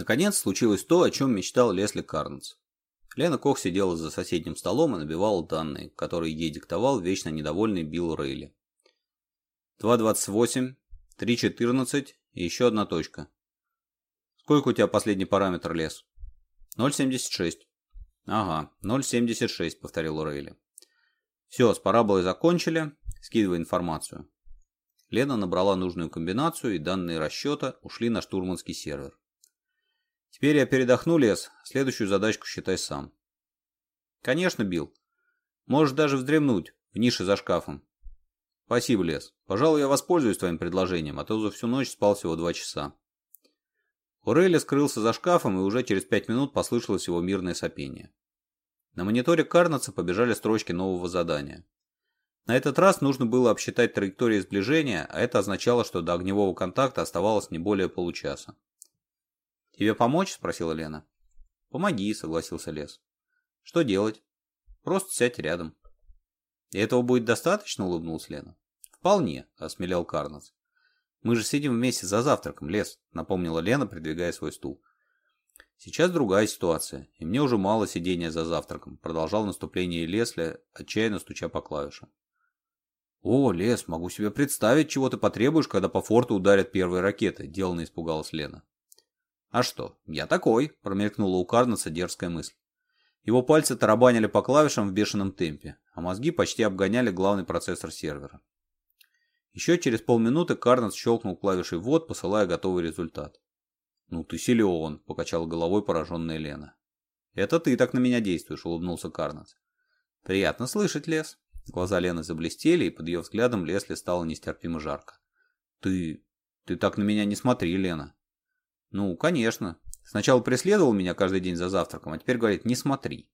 Наконец случилось то, о чем мечтал Лесли Карнс. Лена Кох сидела за соседним столом и набивала данные, которые ей диктовал вечно недовольный Билл Рейли. 2.28, 3.14 и еще одна точка. Сколько у тебя последний параметр, Лес? 0.76. Ага, 0.76, повторил Рейли. Все, с параболой закончили, скидывай информацию. Лена набрала нужную комбинацию, и данные расчета ушли на штурманский сервер. Теперь я передохну, Лес. Следующую задачку считай сам. Конечно, Бил. Можешь даже вздремнуть в нише за шкафом. Спасибо, Лес. Пожалуй, я воспользуюсь твоим предложением, а то за всю ночь спал всего два часа. Урелли скрылся за шкафом, и уже через пять минут послышалось его мирное сопение. На мониторе Карнаца побежали строчки нового задания. На этот раз нужно было обсчитать траектории сближения, а это означало, что до огневого контакта оставалось не более получаса. «Тебе помочь?» – спросила Лена. «Помоги», – согласился Лес. «Что делать?» «Просто сядь рядом». Этого будет достаточно?» – улыбнулась Лена. «Вполне», – осмелял Карнац. «Мы же сидим вместе за завтраком, Лес», – напомнила Лена, придвигая свой стул. «Сейчас другая ситуация, и мне уже мало сидения за завтраком», – продолжал наступление Лесля, отчаянно стуча по клавишам. «О, Лес, могу себе представить, чего ты потребуешь, когда по форту ударят первые ракеты», – деланно испугалась Лена. «А что, я такой», — промелькнула у Карнаца дерзкая мысль. Его пальцы тарабанили по клавишам в бешеном темпе, а мозги почти обгоняли главный процессор сервера. Еще через полминуты Карнац щелкнул клавишей «ВОТ», посылая готовый результат. «Ну ты силен», — покачал головой пораженная Лена. «Это ты так на меня действуешь», — улыбнулся Карнац. «Приятно слышать, Лес». Глаза Лены заблестели, и под ее взглядом Лесли стало нестерпимо жарко. «Ты... ты так на меня не смотри, Лена. Ну, конечно. Сначала преследовал меня каждый день за завтраком, а теперь говорит, не смотри.